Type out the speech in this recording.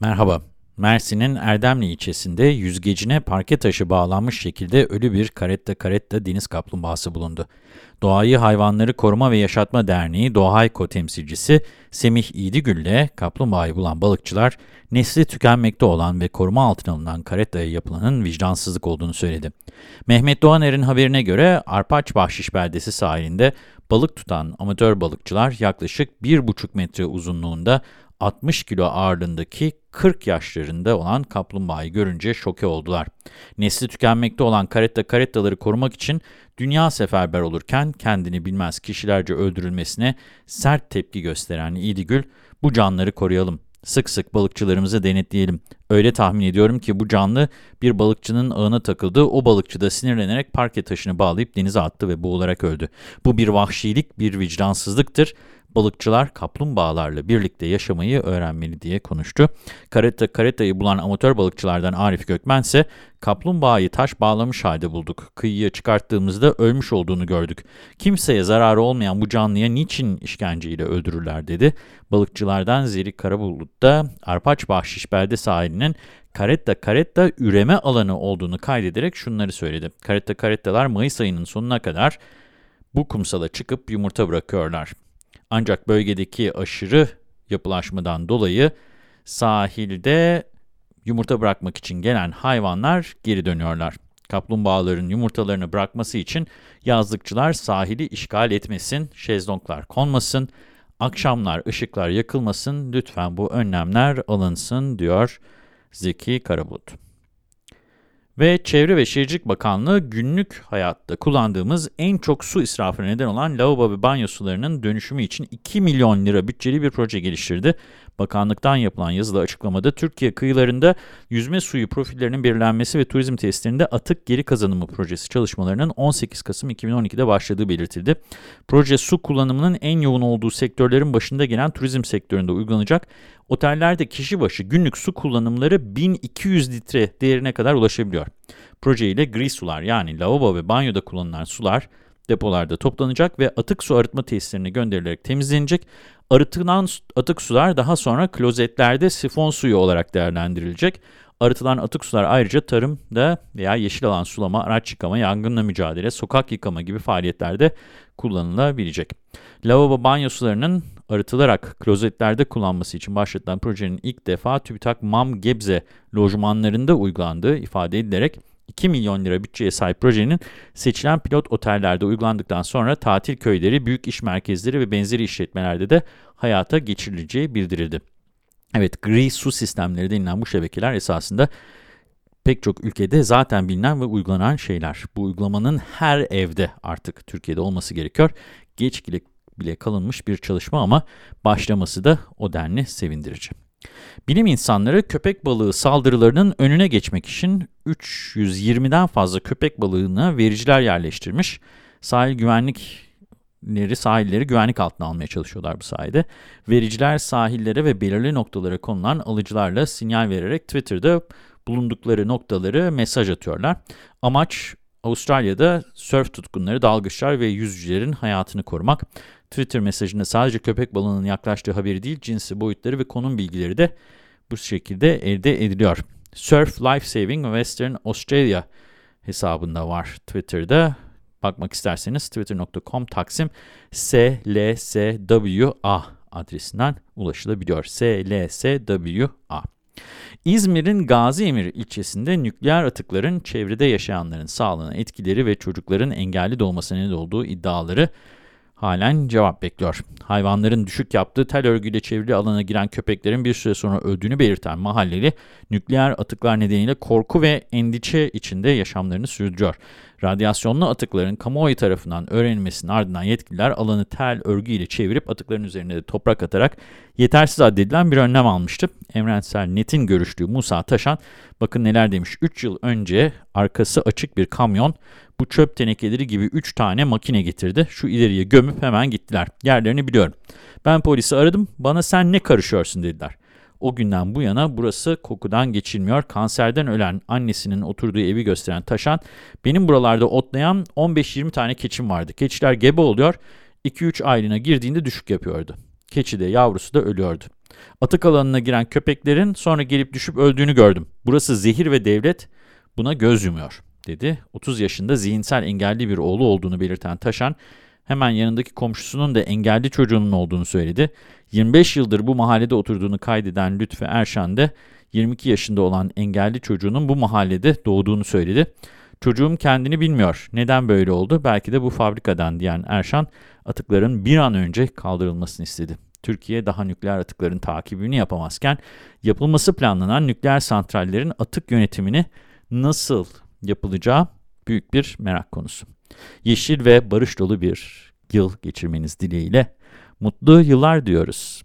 Merhaba. Mersin'in Erdemli ilçesinde yüzgecine parke taşı bağlanmış şekilde ölü bir karetta karetta deniz kaplumbağası bulundu. Doğayı Hayvanları Koruma ve Yaşatma Derneği Doğayko temsilcisi Semih İdigül ile kaplumbağayı bulan balıkçılar nesli tükenmekte olan ve koruma altına alınan karettaya yapılanın vicdansızlık olduğunu söyledi. Mehmet Doğaner'in haberine göre Arpaç Bahşiş Beldesi sahilinde balık tutan amatör balıkçılar yaklaşık 1,5 metre uzunluğunda 60 kilo ağırlığındaki 40 yaşlarında olan kaplumbağayı görünce şoke oldular. Nesli tükenmekte olan karetta karettaları korumak için dünya seferber olurken kendini bilmez kişilerce öldürülmesine sert tepki gösteren İdigül, bu canları koruyalım, sık sık balıkçılarımızı denetleyelim. Öyle tahmin ediyorum ki bu canlı bir balıkçının ağına takıldı, o balıkçı da sinirlenerek parke taşını bağlayıp denize attı ve boğularak öldü. Bu bir vahşilik, bir vicdansızlıktır balıkçılar kaplumbağalarla birlikte yaşamayı öğrenmeli diye konuştu. Karetta karettayı bulan amatör balıkçılardan Arif Gökmen ise kaplumbağayı taş bağlamış halde bulduk. Kıyıya çıkarttığımızda ölmüş olduğunu gördük. Kimseye zararı olmayan bu canlıya niçin işkenceyle öldürürler dedi. Balıkçılardan Zeri Karabulut da Arpaç Bahşiş Belde sahilinin karetta karetta üreme alanı olduğunu kaydederek şunları söyledi. Karetta karettalar Mayıs ayının sonuna kadar bu kumsala çıkıp yumurta bırakıyorlar. Ancak bölgedeki aşırı yapılaşmadan dolayı sahilde yumurta bırakmak için gelen hayvanlar geri dönüyorlar. Kaplumbağaların yumurtalarını bırakması için yazlıkçılar sahili işgal etmesin, şezlonglar konmasın, akşamlar ışıklar yakılmasın, lütfen bu önlemler alınsın diyor Zeki Karabulut. Ve Çevre ve Şehircilik Bakanlığı günlük hayatta kullandığımız en çok su israfına neden olan lavabo ve banyo sularının dönüşümü için 2 milyon lira bütçeli bir proje geliştirdi. Bakanlıktan yapılan yazılı açıklamada Türkiye kıyılarında yüzme suyu profillerinin belirlenmesi ve turizm testlerinde atık geri kazanımı projesi çalışmalarının 18 Kasım 2012'de başladığı belirtildi. Proje su kullanımının en yoğun olduğu sektörlerin başında gelen turizm sektöründe uygulanacak. Otellerde kişi başı günlük su kullanımları 1200 litre değerine kadar ulaşabiliyor. Proje ile gri sular yani lavabo ve banyoda kullanılan sular depolarda toplanacak ve atık su arıtma tesislerine gönderilerek temizlenecek. Arıtılan atık sular daha sonra klozetlerde sifon suyu olarak değerlendirilecek. Arıtılan atık sular ayrıca tarımda veya yeşil alan sulama, araç yıkama, yangınla mücadele, sokak yıkama gibi faaliyetlerde kullanılabilecek. Lavabo banyo sularının arıtılarak klozetlerde kullanması için başlatılan projenin ilk defa TÜBİTAK MAM Gebze lojmanlarında uygulandığı ifade edilerek 2 milyon lira bütçeye sahip projenin seçilen pilot otellerde uygulandıktan sonra tatil köyleri, büyük iş merkezleri ve benzeri işletmelerde de hayata geçirileceği bildirildi. Evet, gri su sistemleri denilen bu şebekeler esasında pek çok ülkede zaten bilinen ve uygulanan şeyler. Bu uygulamanın her evde artık Türkiye'de olması gerekiyor. Geç bile kalınmış bir çalışma ama başlaması da o denli sevindirici. Bilim insanları köpek balığı saldırılarının önüne geçmek için 320'den fazla köpek balığına vericiler yerleştirmiş. Sahil güvenlikleri sahilleri güvenlik altına almaya çalışıyorlar bu sayede. Vericiler sahillere ve belirli noktalara konulan alıcılarla sinyal vererek Twitter'da bulundukları noktaları mesaj atıyorlar. Amaç Avustralya'da sörf tutkunları, dalgıçlar ve yüzücülerin hayatını korumak. Twitter mesajında sadece köpek balığının yaklaştığı haberi değil, cinsi, boyutları ve konum bilgileri de bu şekilde elde ediliyor. Surf Life Saving Western Australia hesabında var Twitter'da. Bakmak isterseniz twitter.com taksim slswa adresinden ulaşılabiliyor. slswa. İzmir'in Gazi Emir ilçesinde nükleer atıkların çevrede yaşayanların sağlığına etkileri ve çocukların engelli doğmasına neden olduğu iddiaları halen cevap bekliyor. Hayvanların düşük yaptığı tel örgüyle çevrili alana giren köpeklerin bir süre sonra öldüğünü belirten mahalleli, nükleer atıklar nedeniyle korku ve endişe içinde yaşamlarını sürdürüyor. Radyasyonlu atıkların kamuoyu tarafından öğrenilmesinin ardından yetkililer alanı tel örgüyle çevirip atıkların üzerine de toprak atarak yetersiz addedilen bir önlem almıştı. Evrensel Net'in görüştüğü Musa Taşan, bakın neler demiş, 3 yıl önce arkası açık bir kamyon bu çöp tenekeleri gibi 3 tane makine getirdi. Şu ileriye gömüp hemen gittiler. Yerlerini biliyorum. Ben polisi aradım. Bana sen ne karışıyorsun dediler. O günden bu yana burası kokudan geçilmiyor. Kanserden ölen annesinin oturduğu evi gösteren Taşan, benim buralarda otlayan 15-20 tane keçim vardı. Keçiler gebe oluyor, 2-3 aylığına girdiğinde düşük yapıyordu. Keçi de yavrusu da ölüyordu. Atık alanına giren köpeklerin sonra gelip düşüp öldüğünü gördüm. Burası zehir ve devlet buna göz yumuyor, dedi. 30 yaşında zihinsel engelli bir oğlu olduğunu belirten Taşan, hemen yanındaki komşusunun da engelli çocuğunun olduğunu söyledi. 25 yıldır bu mahallede oturduğunu kaydeden Lütfü Erşan de 22 yaşında olan engelli çocuğunun bu mahallede doğduğunu söyledi. Çocuğum kendini bilmiyor. Neden böyle oldu? Belki de bu fabrikadan diyen Erşan, atıkların bir an önce kaldırılmasını istedi. Türkiye daha nükleer atıkların takibini yapamazken, yapılması planlanan nükleer santrallerin atık yönetimini nasıl yapılacağı büyük bir merak konusu. Yeşil ve barış dolu bir yıl geçirmeniz dileğiyle mutlu yıllar diyoruz.